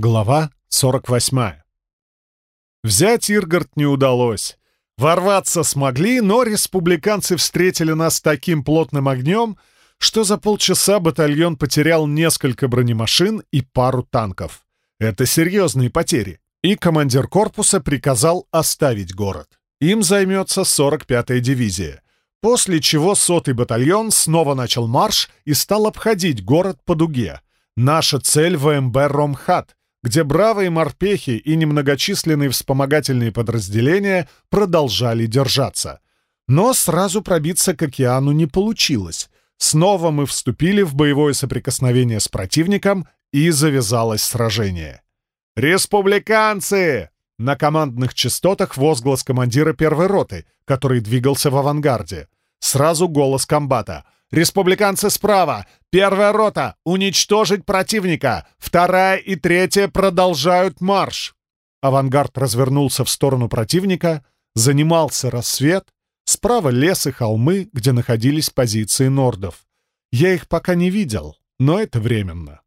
Глава 48. Взять Иргард не удалось. Ворваться смогли, но республиканцы встретили нас таким плотным огнем, что за полчаса батальон потерял несколько бронемашин и пару танков. Это серьезные потери. И командир корпуса приказал оставить город. Им займется 45-я дивизия. После чего сотый батальон снова начал марш и стал обходить город по дуге. Наша цель — ВМБ «Ромхат», где бравые морпехи и немногочисленные вспомогательные подразделения продолжали держаться. Но сразу пробиться к океану не получилось. Снова мы вступили в боевое соприкосновение с противником, и завязалось сражение. «Республиканцы!» На командных частотах возглас командира первой роты, который двигался в авангарде. Сразу голос комбата — Республиканцы справа! Первая рота! Уничтожить противника! Вторая и третья продолжают марш!» Авангард развернулся в сторону противника, занимался рассвет, справа лес и холмы, где находились позиции нордов. Я их пока не видел, но это временно.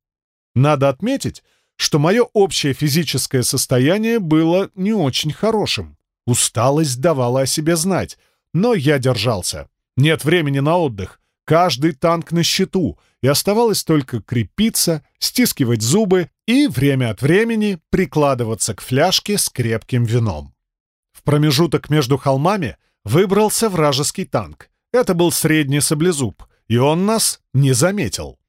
Надо отметить, что мое общее физическое состояние было не очень хорошим. Усталость давала о себе знать, но я держался. Нет времени на отдых, Каждый танк на счету, и оставалось только крепиться, стискивать зубы и время от времени прикладываться к фляжке с крепким вином. В промежуток между холмами выбрался вражеский танк. Это был средний саблезуб, и он нас не заметил.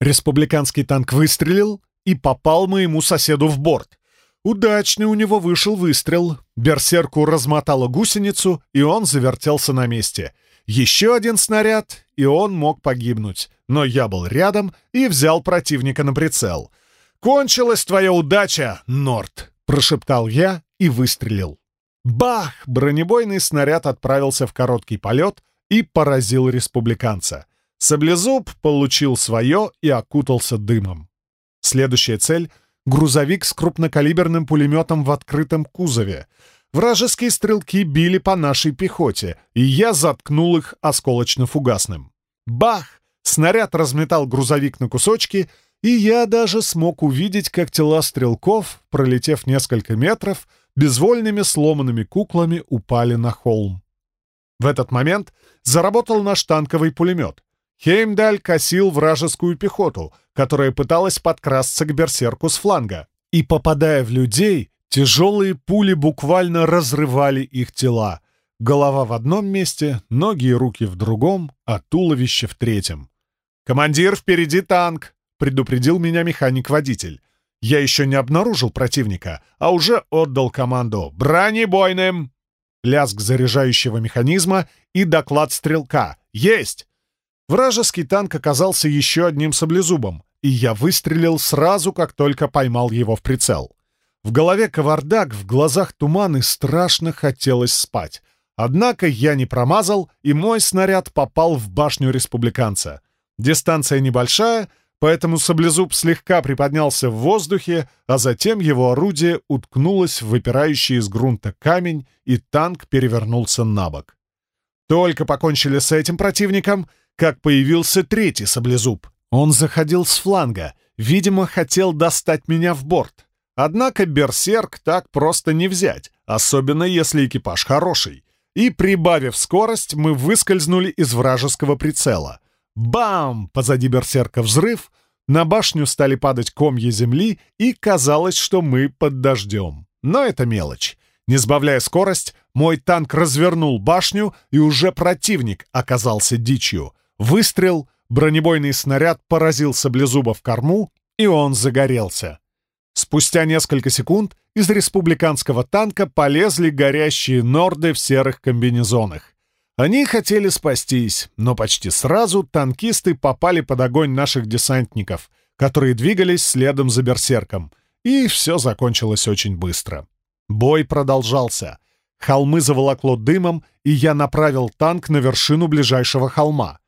Республиканский танк выстрелил и попал моему соседу в борт. Удачный у него вышел выстрел. Берсерку размотало гусеницу, и он завертелся на месте. Еще один снаряд, и он мог погибнуть. Но я был рядом и взял противника на прицел. «Кончилась твоя удача, Норт!» — прошептал я и выстрелил. Бах! Бронебойный снаряд отправился в короткий полет и поразил республиканца. Саблезуб получил свое и окутался дымом. Следующая цель — грузовик с крупнокалиберным пулеметом в открытом кузове — Вражеские стрелки били по нашей пехоте, и я заткнул их осколочно-фугасным. Бах! Снаряд разметал грузовик на кусочки, и я даже смог увидеть, как тела стрелков, пролетев несколько метров, безвольными сломанными куклами упали на холм. В этот момент заработал наш танковый пулемет. Хеймдаль косил вражескую пехоту, которая пыталась подкрасться к берсерку с фланга. И, попадая в людей, Тяжелые пули буквально разрывали их тела. Голова в одном месте, ноги и руки в другом, а туловище в третьем. «Командир, впереди танк!» — предупредил меня механик-водитель. Я еще не обнаружил противника, а уже отдал команду «Бронебойным!» Лязг заряжающего механизма и доклад стрелка. «Есть!» Вражеский танк оказался еще одним саблезубом, и я выстрелил сразу, как только поймал его в прицел. В голове кавардак, в глазах туман, и страшно хотелось спать. Однако я не промазал, и мой снаряд попал в башню республиканца. Дистанция небольшая, поэтому саблезуб слегка приподнялся в воздухе, а затем его орудие уткнулось в выпирающий из грунта камень, и танк перевернулся на бок. Только покончили с этим противником, как появился третий саблезуб. Он заходил с фланга, видимо, хотел достать меня в борт. Однако берсерк так просто не взять, особенно если экипаж хороший. И, прибавив скорость, мы выскользнули из вражеского прицела. Бам! Позади берсерка взрыв, на башню стали падать комья земли, и казалось, что мы под дождем. Но это мелочь. Не сбавляя скорость, мой танк развернул башню, и уже противник оказался дичью. Выстрел, бронебойный снаряд поразил саблезуба в корму, и он загорелся. Спустя несколько секунд из республиканского танка полезли горящие норды в серых комбинезонах. Они хотели спастись, но почти сразу танкисты попали под огонь наших десантников, которые двигались следом за берсерком, и все закончилось очень быстро. Бой продолжался. Холмы заволокло дымом, и я направил танк на вершину ближайшего холма.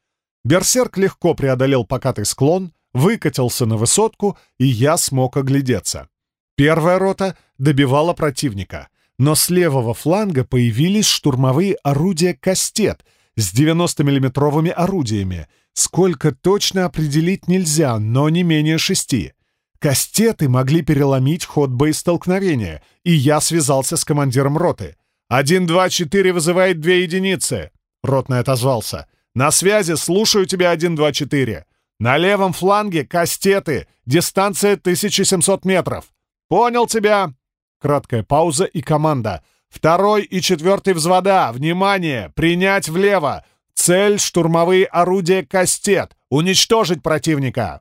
Берсерк легко преодолел покатый склон, выкатился на высотку, и я смог оглядеться. Первая рота добивала противника, но с левого фланга появились штурмовые орудия «Кастет» с 90-миллиметровыми орудиями. Сколько точно определить нельзя, но не менее шести. Кастеты могли переломить ход боестолкновения, и я связался с командиром роты. «Один, два, четыре вызывает две единицы!» Ротный отозвался. «На связи, слушаю тебя, один, два, четыре. На левом фланге кастеты, дистанция 1700 метров. Понял тебя!» Краткая пауза и команда. «Второй и четвертый взвода! Внимание! Принять влево! Цель — штурмовые орудия «Кастет». Уничтожить противника!»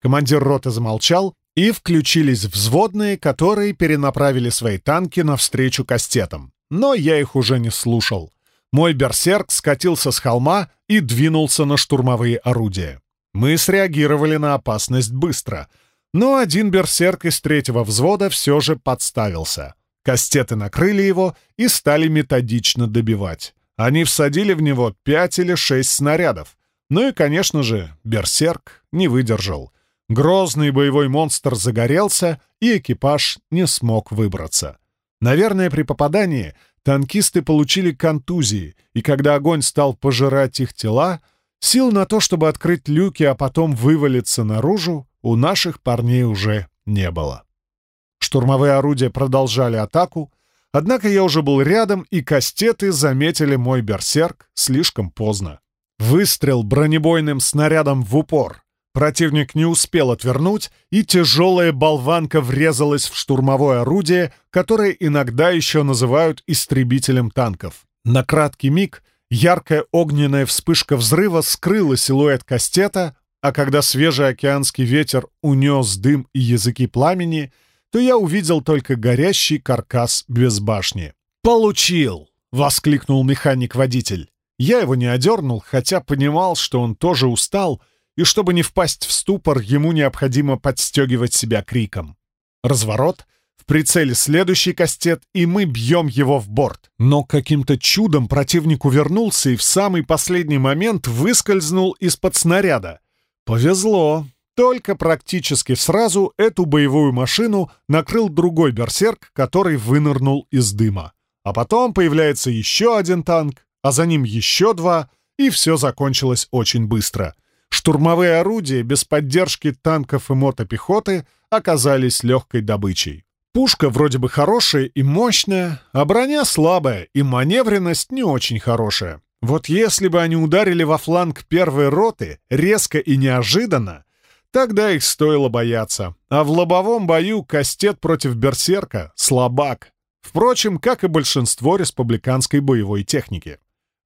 Командир роты замолчал, и включились взводные, которые перенаправили свои танки навстречу «Кастетам». Но я их уже не слушал. Мой берсерк скатился с холма и двинулся на штурмовые орудия. Мы среагировали на опасность быстро, но один берсерк из третьего взвода все же подставился. Кастеты накрыли его и стали методично добивать. Они всадили в него пять или шесть снарядов. Ну и, конечно же, берсерк не выдержал. Грозный боевой монстр загорелся, и экипаж не смог выбраться. Наверное, при попадании танкисты получили контузии, и когда огонь стал пожирать их тела, сил на то, чтобы открыть люки, а потом вывалиться наружу, у наших парней уже не было. Штурмовые орудия продолжали атаку, однако я уже был рядом, и кастеты заметили мой берсерк слишком поздно. Выстрел бронебойным снарядом в упор. Противник не успел отвернуть, и тяжелая болванка врезалась в штурмовое орудие, которое иногда еще называют истребителем танков. На краткий миг яркая огненная вспышка взрыва скрыла силуэт кастета, а когда свежий океанский ветер унес дым и языки пламени, то я увидел только горящий каркас без башни. «Получил!» — воскликнул механик-водитель. Я его не одернул, хотя понимал, что он тоже устал — и чтобы не впасть в ступор, ему необходимо подстегивать себя криком. Разворот, в прицеле следующий кастет, и мы бьем его в борт. Но каким-то чудом противник увернулся и в самый последний момент выскользнул из-под снаряда. Повезло. Только практически сразу эту боевую машину накрыл другой берсерк, который вынырнул из дыма. А потом появляется еще один танк, а за ним еще два, и все закончилось очень быстро — Штурмовые орудия без поддержки танков и мотопехоты оказались легкой добычей. Пушка вроде бы хорошая и мощная, а броня слабая и маневренность не очень хорошая. Вот если бы они ударили во фланг первой роты резко и неожиданно, тогда их стоило бояться. А в лобовом бою кастет против берсерка — слабак. Впрочем, как и большинство республиканской боевой техники.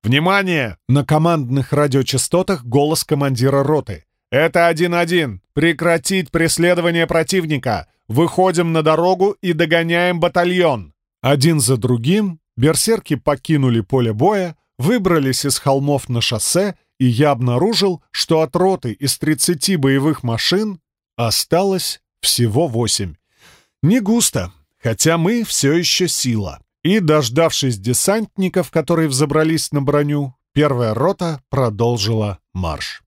«Внимание!» — на командных радиочастотах голос командира роты. «Это 1-1. Прекратить преследование противника. Выходим на дорогу и догоняем батальон». Один за другим берсерки покинули поле боя, выбрались из холмов на шоссе, и я обнаружил, что от роты из 30 боевых машин осталось всего 8. Не густо, хотя мы все еще сила. И, дождавшись десантников, которые взобрались на броню, первая рота продолжила марш.